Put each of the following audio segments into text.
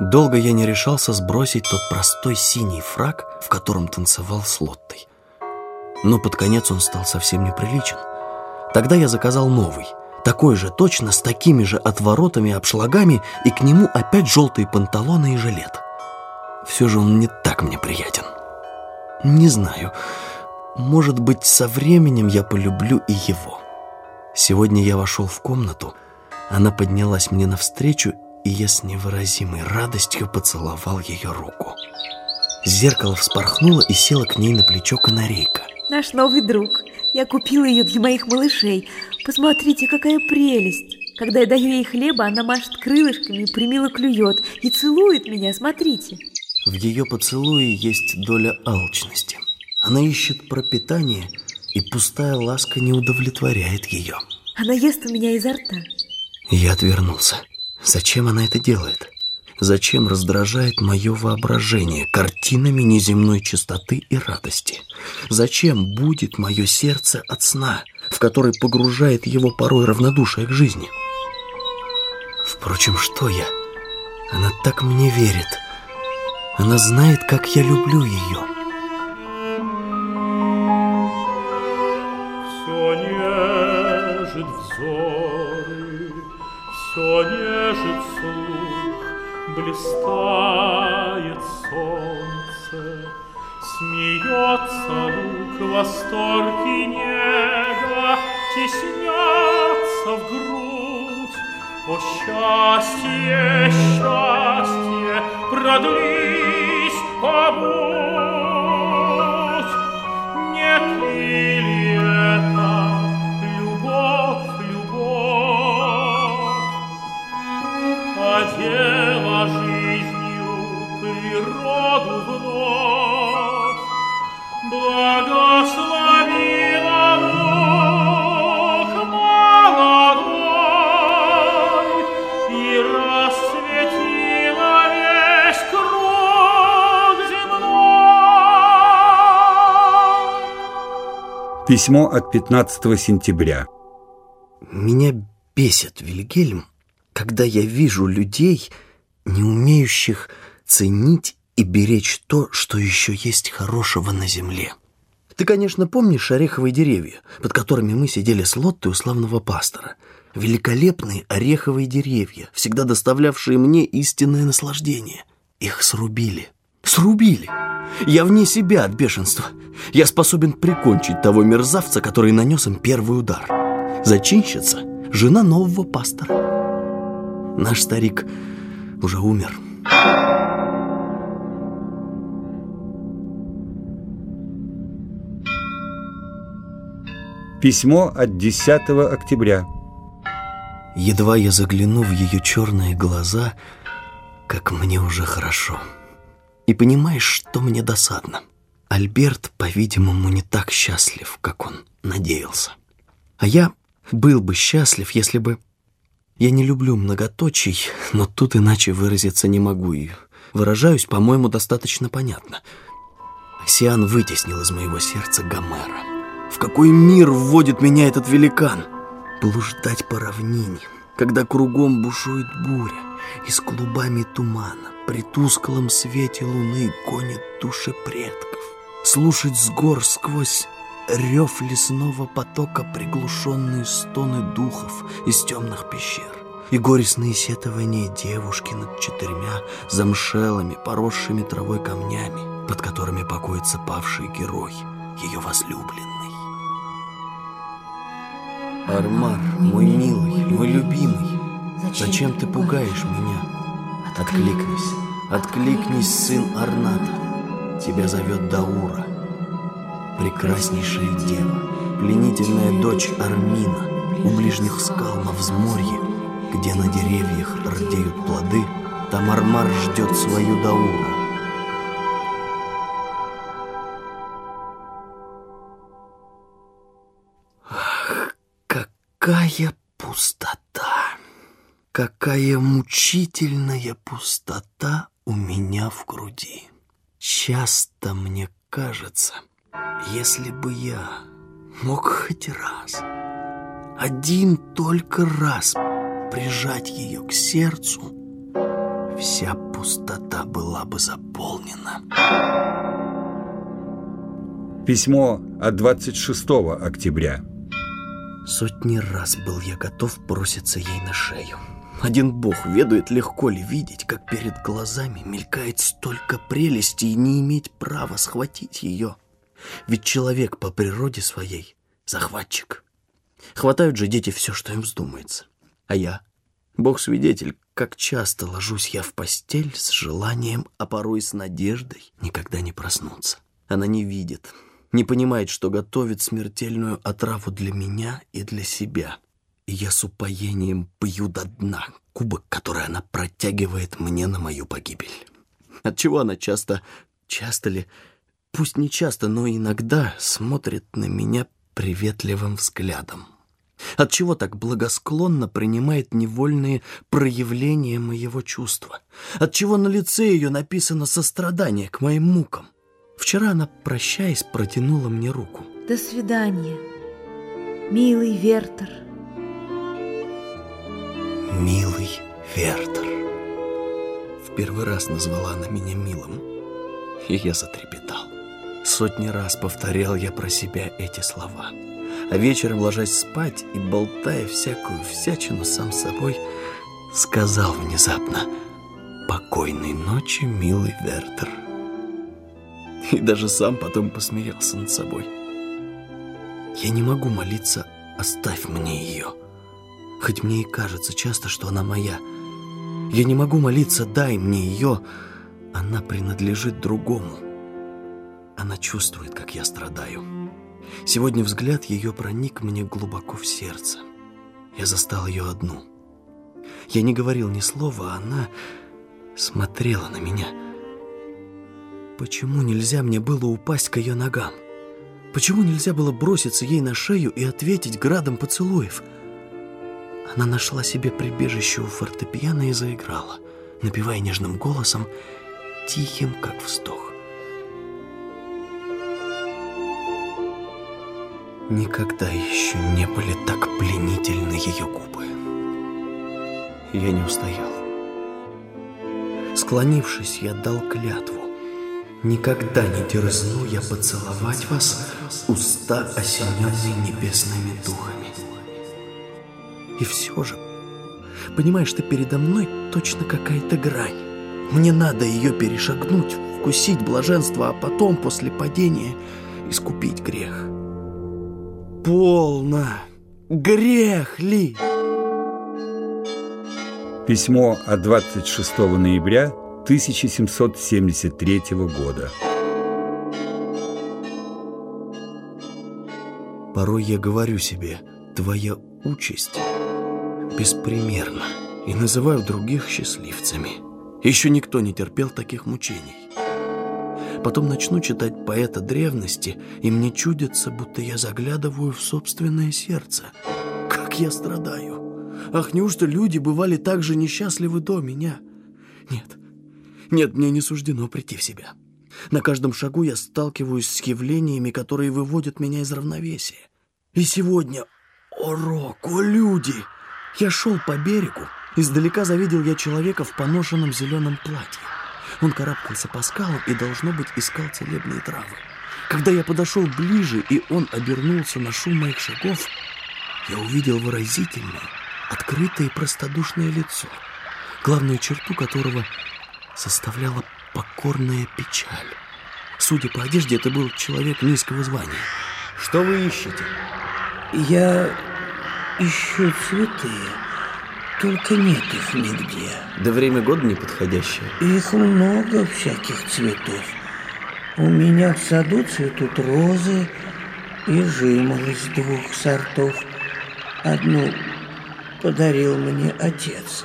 Долго я не решался сбросить тот простой синий фраг, в котором танцевал с Лоттой. Но под конец он стал совсем неприличен. Тогда я заказал новый, такой же точно, с такими же отворотами обшлагами, и к нему опять желтые панталоны и жилет. Все же он не так мне приятен. Не знаю, может быть, со временем я полюблю и его. Сегодня я вошел в комнату, она поднялась мне навстречу, и я с невыразимой радостью поцеловал ее руку. Зеркало вспорхнуло и села к ней на плечо канарейка. Наш новый друг. Я купила ее для моих малышей. Посмотрите, какая прелесть. Когда я даю ей хлеба, она машет крылышками, примило клюет и целует меня, смотрите. В ее поцелуе есть доля алчности. Она ищет пропитание, и пустая ласка не удовлетворяет ее. Она ест у меня изо рта. Я отвернулся. Зачем она это делает? Зачем раздражает мое воображение картинами неземной чистоты и радости? Зачем будет мое сердце от сна, в который погружает его порой равнодушие к жизни? Впрочем, что я? Она так мне верит. Она знает, как я люблю ее. Лук, восторг и нега теснятся в грудь. О счастье, счастье, продлись, Письмо от 15 сентября. Меня бесит, Вильгельм, когда я вижу людей, не умеющих ценить и беречь то, что еще есть хорошего на земле. Ты, конечно, помнишь ореховые деревья, под которыми мы сидели с Лоттой у славного пастора. Великолепные ореховые деревья, всегда доставлявшие мне истинное наслаждение. Их срубили. Срубили! Я вне себя от бешенства. Я способен прикончить того мерзавца, который нанес им первый удар. Зачинщица — жена нового пастора. Наш старик уже умер. Письмо от 10 октября. Едва я загляну в ее черные глаза, как мне уже хорошо. И понимаешь, что мне досадно? Альберт, по-видимому, не так счастлив, как он надеялся. А я был бы счастлив, если бы... Я не люблю многоточий, но тут иначе выразиться не могу и выражаюсь, по-моему, достаточно понятно. Сиан вытеснил из моего сердца Гомера. В какой мир вводит меня этот великан? Блуждать по равнине, когда кругом бушует буря, и с клубами тумана при тусклом свете луны гонит души предков. Слушать с гор сквозь рев лесного потока приглушенные стоны духов из темных пещер и горестные сетования девушки над четырьмя замшелыми, поросшими травой камнями, под которыми покоится павший герой, ее возлюбленный. Армар, мой милый, мой любимый, зачем ты пугаешь меня? Откликнись, откликнись, сын Арната. Тебя зовет Даура, прекраснейшая дева, пленительная дочь Армина, у ближних скал на взморье, где на деревьях рдеют плоды, там Армар ждет свою Дауру. Ах, какая пустота! Какая мучительная пустота у меня в груди. Часто мне кажется, если бы я мог хоть раз, один только раз прижать ее к сердцу, вся пустота была бы заполнена. Письмо от 26 октября. Сотни раз был я готов броситься ей на шею. Один бог ведает, легко ли видеть, как перед глазами мелькает столько прелести и не иметь права схватить ее. Ведь человек по природе своей — захватчик. Хватают же дети все, что им вздумается. А я, бог-свидетель, как часто ложусь я в постель с желанием, а порой с надеждой никогда не проснуться. Она не видит, не понимает, что готовит смертельную отраву для меня и для себя. Я с упоением пью до дна кубок, который она протягивает мне на мою погибель. Отчего она часто, часто ли, пусть не часто, но иногда смотрит на меня приветливым взглядом. Отчего так благосклонно принимает невольные проявления моего чувства? Отчего на лице ее написано сострадание к моим мукам? Вчера она, прощаясь, протянула мне руку. До свидания, милый Вертер. Милый Вертер. В первый раз назвала она меня милым, и я затрепетал. Сотни раз повторял я про себя эти слова. А вечером, ложась спать и болтая всякую всячину сам собой, сказал внезапно «Покойной ночи, милый Вертер». И даже сам потом посмеялся над собой. Я не могу молиться «Оставь мне ее», хоть мне и кажется часто, что она моя. Я не могу молиться «Дай мне ее», она принадлежит другому. Она чувствует, как я страдаю. Сегодня взгляд ее проник мне глубоко в сердце. Я застал ее одну. Я не говорил ни слова, а она смотрела на меня. Почему нельзя мне было упасть к ее ногам? Почему нельзя было броситься ей на шею и ответить градом поцелуев? Она нашла себе прибежище у фортепиано и заиграла, напевая нежным голосом, тихим, как вздох. Никогда еще не были так пленительны ее губы. Я не устоял. Склонившись, я дал клятву. Никогда не дерзну я поцеловать вас, уста, осененные небесными духами. И все же, понимаешь, ты передо мной точно какая-то грань. Мне надо ее перешагнуть, вкусить блаженство, а потом, после падения, искупить грех. Полно! Грех ли? Письмо от 26 ноября 1773 года. Порой я говорю себе, твоя участь беспримерна, и называю других счастливцами. Еще никто не терпел таких мучений. Потом начну читать поэта древности, и мне чудится, будто я заглядываю в собственное сердце. Как я страдаю! Ах, неужто люди бывали так же несчастливы до меня? Нет, нет, мне не суждено прийти в себя. На каждом шагу я сталкиваюсь с явлениями, которые выводят меня из равновесия. И сегодня, о, Рок, о, люди! Я шел по берегу, издалека завидел я человека в поношенном зеленом платье. Он карабкался по скалам и, должно быть, искал целебные травы. Когда я подошел ближе, и он обернулся на шум моих шагов, я увидел выразительное, открытое и простодушное лицо, главную черту которого составляла покорная печаль. Судя по одежде, это был человек низкого звания. Что вы ищете? Я ищу цветы, только нет их нигде. Да время года неподходящее. Их много всяких цветов. У меня в саду цветут розы и жимолость двух сортов. Одну подарил мне отец.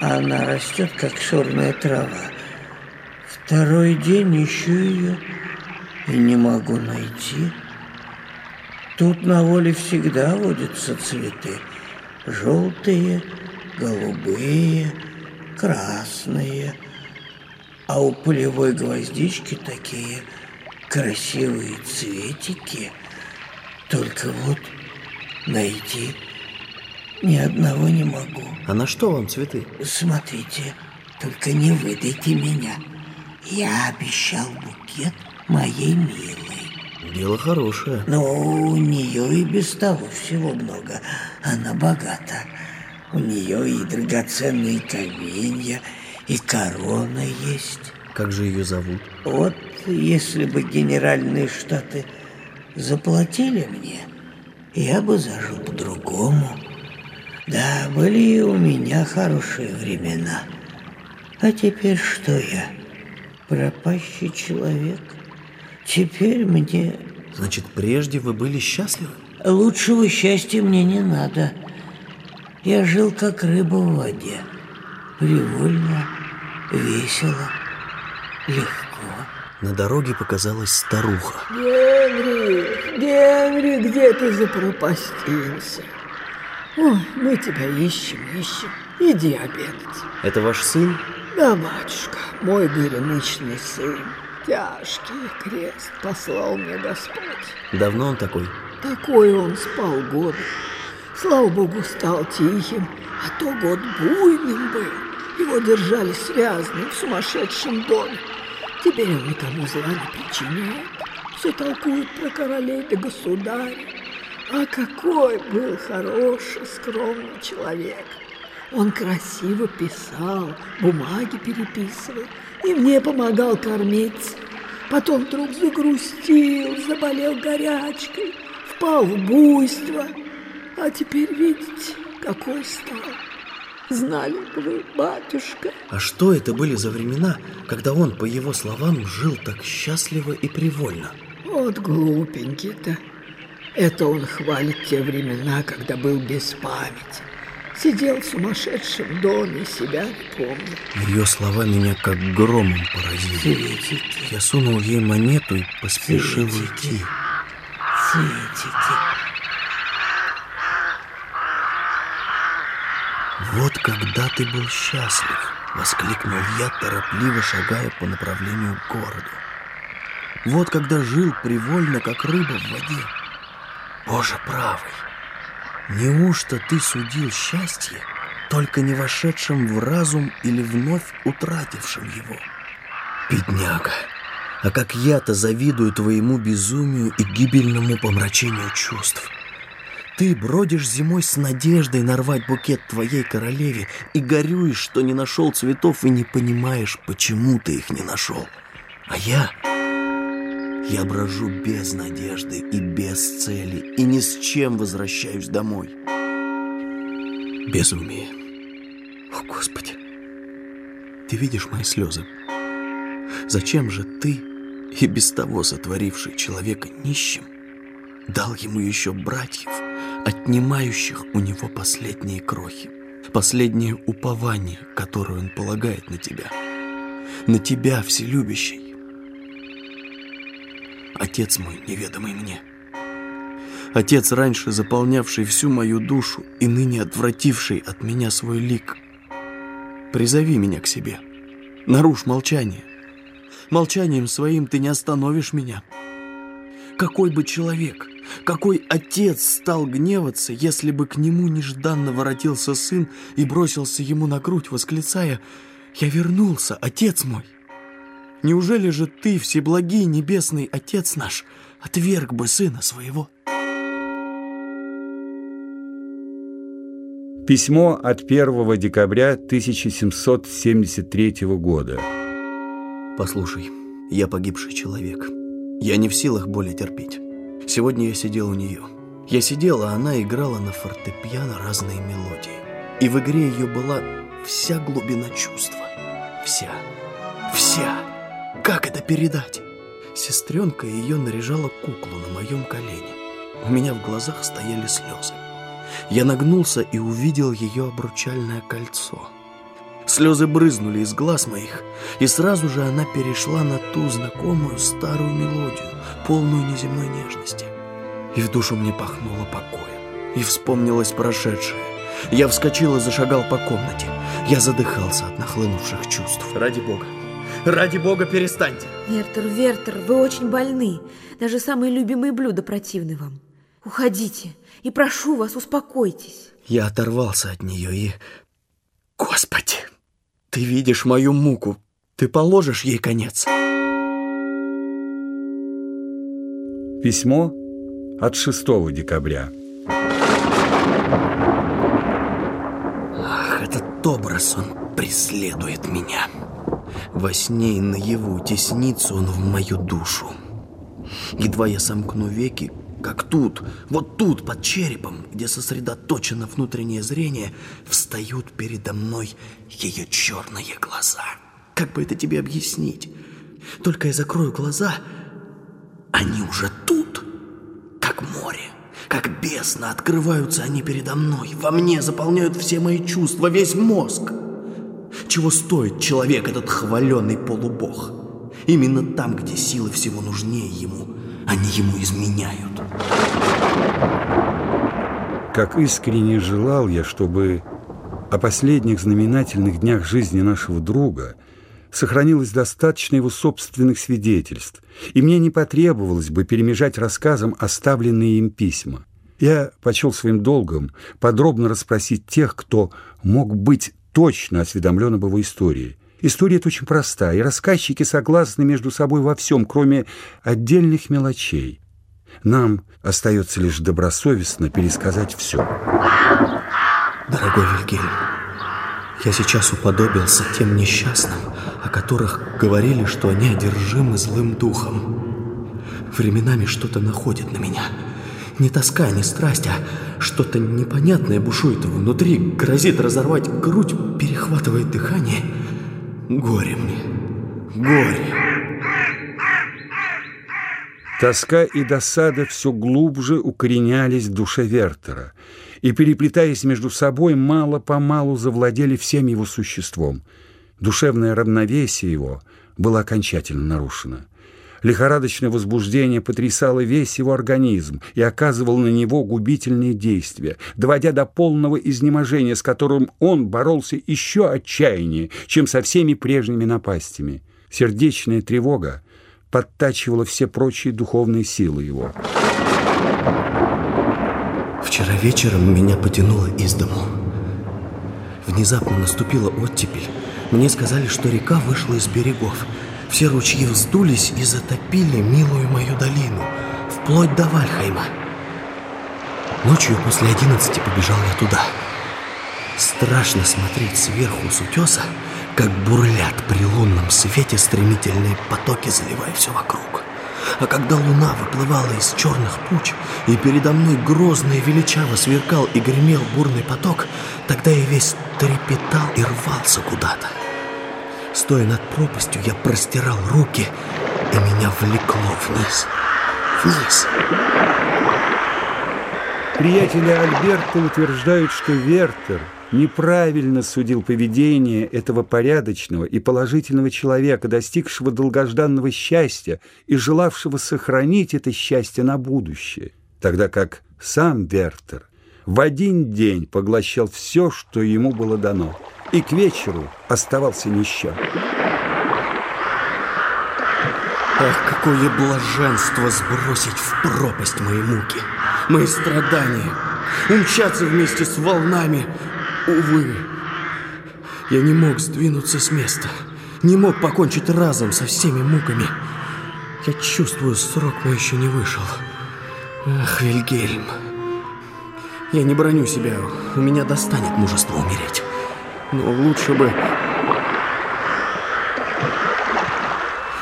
Она растет, как сорная трава. Второй день ищу ее и не могу найти. Тут на воле всегда водятся цветы. Желтые, голубые, красные. А у полевой гвоздички такие красивые цветики. Только вот найти ни одного не могу. А на что вам цветы? Смотрите, Только не выдайте меня. Я обещал букет моей милой. Дело хорошее. Но у нее и без того всего много. Она богата. У нее и драгоценные каменья, и корона есть. Как же ее зовут? Вот если бы генеральные штаты заплатили мне, я бы зажил по-другому. Да, были и у меня хорошие времена. А теперь что я? Пропащий человек. Теперь мне... Значит, прежде вы были счастливы? Лучшего счастья мне не надо. Я жил как рыба в воде. Привольно, весело, легко. На дороге показалась старуха. Генри, Генри, где ты запропастился? Ой, мы тебя ищем, ищем. Иди обедать. Это ваш сын? Да, батюшка, мой горемычный сын. Тяжкий крест послал мне Господь. Давно он такой? Такой он с полгода. Слава Богу, стал тихим, а то год буйным был. Его держали связанным в сумасшедшем доме. Теперь он никому зла не причиняет. Все толкует про королей да государя. А какой был хороший, скромный человек. Он красиво писал, бумаги переписывал и мне помогал кормиться. Потом вдруг загрустил, заболел горячкой, впал в буйство. А теперь видите, какой стал. Знали бы вы, батюшка. А что это были за времена, когда он, по его словам, жил так счастливо и привольно? Вот глупенький-то. Это он хвалит те времена, когда был без памяти. Сидел в сумасшедшем доме, себя не помнил. Ее слова меня как громом поразили. Цветики, Я сунул ей монету и поспешил Цветики. уйти. цветики. «Вот когда ты был счастлив!» — воскликнул я, торопливо шагая по направлению к городу. «Вот когда жил привольно, как рыба в воде! Боже правый! Неужто ты судил счастье, только не вошедшим в разум или вновь утратившим его? Бедняга! А как я-то завидую твоему безумию и гибельному помрачению чувств!» Ты бродишь зимой с надеждой нарвать букет твоей королеве и горюешь, что не нашел цветов и не понимаешь, почему ты их не нашел. А я... Я брожу без надежды и без цели, и ни с чем возвращаюсь домой. Безумие. О, Господи! Ты видишь мои слезы? Зачем же ты, и без того сотворивший человека нищим, дал ему еще братьев, отнимающих у него последние крохи, последнее упование, которое он полагает на тебя, на тебя, вселюбящий. Отец мой, неведомый мне, Отец, раньше заполнявший всю мою душу и ныне отвративший от меня свой лик, призови меня к себе, нарушь молчание. Молчанием своим ты не остановишь меня. Какой бы человек, какой отец стал гневаться, если бы к нему нежданно воротился сын и бросился ему на грудь, восклицая «Я вернулся, отец мой!» Неужели же ты, всеблагий небесный отец наш, отверг бы сына своего? Письмо от 1 декабря 1773 года. Послушай, я погибший человек. Я не в силах более терпеть. Сегодня я сидел у нее. Я сидел, а она играла на фортепиано разные мелодии. И в игре ее была вся глубина чувства. Вся. Вся. Как это передать? Сестренка ее наряжала куклу на моем колене. У меня в глазах стояли слезы. Я нагнулся и увидел ее обручальное кольцо. Слезы брызнули из глаз моих, и сразу же она перешла на ту знакомую старую мелодию, полную неземной нежности. И в душу мне пахнуло покоем, и вспомнилось прошедшее. Я вскочил и зашагал по комнате. Я задыхался от нахлынувших чувств. Ради бога, ради бога, перестаньте! Вертер, Вертер, вы очень больны. Даже самые любимые блюда противны вам. Уходите и прошу вас, успокойтесь. Я оторвался от нее и... Господи! Ты видишь мою муку. Ты положишь ей конец. Письмо от 6 декабря. Ах, этот образ, он преследует меня. Во сне и наяву теснится он в мою душу. Едва я сомкну веки, как тут, вот тут, под черепом, где сосредоточено внутреннее зрение, встают передо мной ее черные глаза. Как бы это тебе объяснить? Только я закрою глаза, они уже тут, как море, как бездна, открываются они передо мной, во мне заполняют все мои чувства, весь мозг. Чего стоит человек, этот хваленый полубог? Именно там, где силы всего нужнее ему, они ему изменяют. Как искренне желал я, чтобы о последних знаменательных днях жизни нашего друга сохранилось достаточно его собственных свидетельств, и мне не потребовалось бы перемежать рассказом оставленные им письма. Я почел своим долгом подробно расспросить тех, кто мог быть точно осведомлен об его истории. История эта очень простая, и рассказчики согласны между собой во всем, кроме отдельных мелочей. Нам остается лишь добросовестно пересказать все. Дорогой Вильгельм, я сейчас уподобился тем несчастным, о которых говорили, что они одержимы злым духом. Временами что-то находит на меня. Не тоска, не страсть, а что-то непонятное бушует внутри, грозит разорвать грудь, перехватывает дыхание. Горе мне, горе. Тоска и досада все глубже укоренялись в душе Вертера и, переплетаясь между собой, мало-помалу завладели всем его существом. Душевное равновесие его было окончательно нарушено. Лихорадочное возбуждение потрясало весь его организм и оказывало на него губительные действия, доводя до полного изнеможения, с которым он боролся еще отчаяннее, чем со всеми прежними напастями. Сердечная тревога подтачивала все прочие духовные силы его. Вчера вечером меня потянуло из дому. Внезапно наступила оттепель. Мне сказали, что река вышла из берегов. Все ручьи вздулись и затопили милую мою долину, вплоть до Вальхайма. Ночью после одиннадцати побежал я туда. Страшно смотреть сверху с утеса, как бурлят при лунном свете стремительные потоки, заливая все вокруг. А когда луна выплывала из черных пуч, и передо мной грозно и величаво сверкал и гремел бурный поток, тогда я весь трепетал и рвался куда-то. Стоя над пропастью, я простирал руки, и меня влекло вниз. Вниз. Приятели Альберта утверждают, что Вертер неправильно судил поведение этого порядочного и положительного человека, достигшего долгожданного счастья и желавшего сохранить это счастье на будущее, тогда как сам Вертер в один день поглощал все, что ему было дано, и к вечеру оставался нищим. Ах, какое блаженство сбросить в пропасть мои муки, мои страдания, умчаться вместе с волнами. Увы, я не мог сдвинуться с места, не мог покончить разом со всеми муками. Я чувствую, срок мой еще не вышел. Ах, Вильгельм, я не броню себя, у меня достанет мужество умереть. Но лучше бы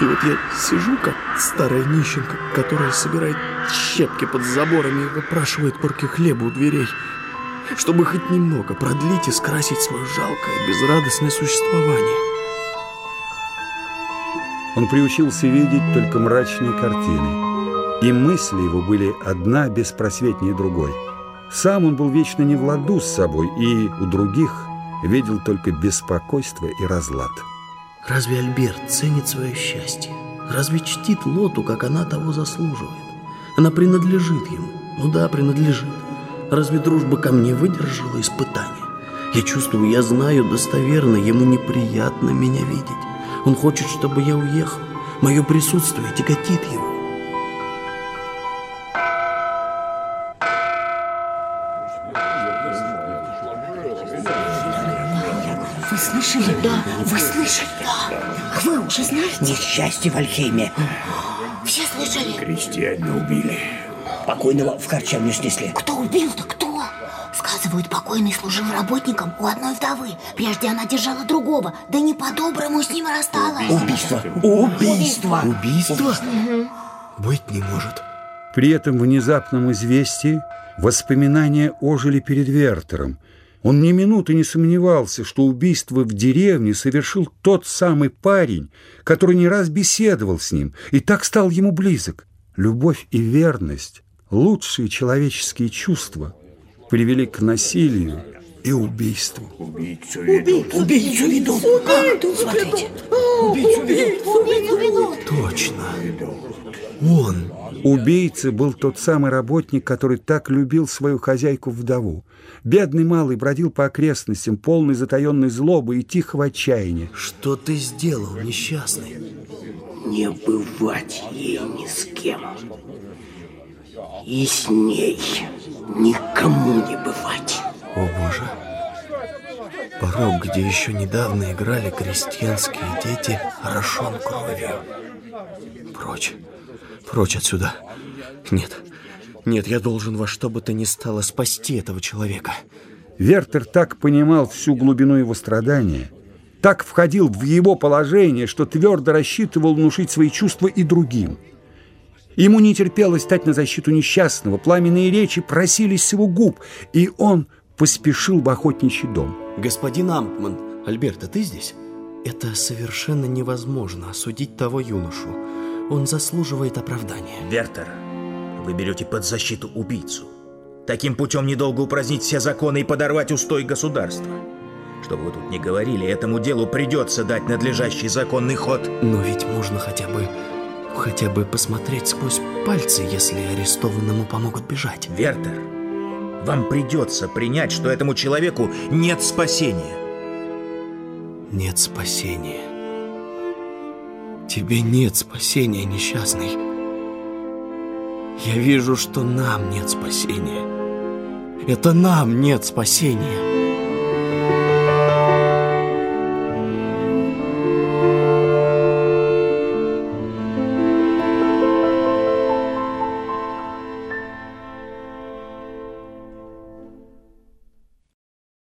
И вот я сижу, как старая нищенка, которая собирает щепки под заборами и выпрашивает корки хлеба у дверей, чтобы хоть немного продлить и скрасить свое жалкое, безрадостное существование. Он приучился видеть только мрачные картины, и мысли его были одна беспросветнее другой. Сам он был вечно не в ладу с собой, и у других видел только беспокойство и разлад. Разве Альберт ценит свое счастье? Разве чтит Лоту, как она того заслуживает? Она принадлежит ему. Ну да, принадлежит. Разве дружба ко мне выдержала испытание? Я чувствую, я знаю достоверно, ему неприятно меня видеть. Он хочет, чтобы я уехал. Мое присутствие тяготит его. Слышали? Да. Вы слышали? Да. Вы уже знаете? Несчастье в Альхейме. Все слышали? Крестьянина убили. Покойного в харчевню снесли. Кто убил-то? Кто? Сказывают, покойный служил работником у одной вдовы. Прежде она держала другого, да не по-доброму с ним рассталась. Убийство. Убийство. Убийство? Быть не может. При этом внезапном известии воспоминания ожили перед Вертером. Он ни минуты не сомневался, что убийство в деревне совершил тот самый парень, который не раз беседовал с ним и так стал ему близок. Любовь и верность, лучшие человеческие чувства, привели к насилию и убийству. Убийцу ведут. Убийцу ведут. Убийцу Смотрите. Убийцу ведут! Убийцу ведут! Точно. Он. Убийца был тот самый работник, который так любил свою хозяйку-вдову. Бедный малый бродил по окрестностям, полный затаенной злобы и тихого отчаяния. Что ты сделал, несчастный? Не бывать ей ни с кем. И с ней никому не бывать. О, Боже. Порог, где еще недавно играли крестьянские дети, орошен кровью. Прочь. Прочь отсюда. Нет. Нет, я должен во что бы то ни стало спасти этого человека. Вертер так понимал всю глубину его страдания, так входил в его положение, что твердо рассчитывал внушить свои чувства и другим. Ему не терпелось стать на защиту несчастного, пламенные речи просились с его губ, и он поспешил в охотничий дом. Господин Амтман, Альберта, ты здесь? Это совершенно невозможно осудить того юношу. Он заслуживает оправдания. Вертер, вы берете под защиту убийцу. Таким путем недолго упразднить все законы и подорвать устой государства. Что бы вы тут ни говорили, этому делу придется дать надлежащий законный ход. Но ведь можно хотя бы, хотя бы посмотреть сквозь пальцы, если арестованному помогут бежать. Вертер, вам придется принять, что этому человеку нет спасения. Нет спасения. Тебе нет спасения, несчастный. Я вижу, что нам нет спасения. Это нам нет спасения.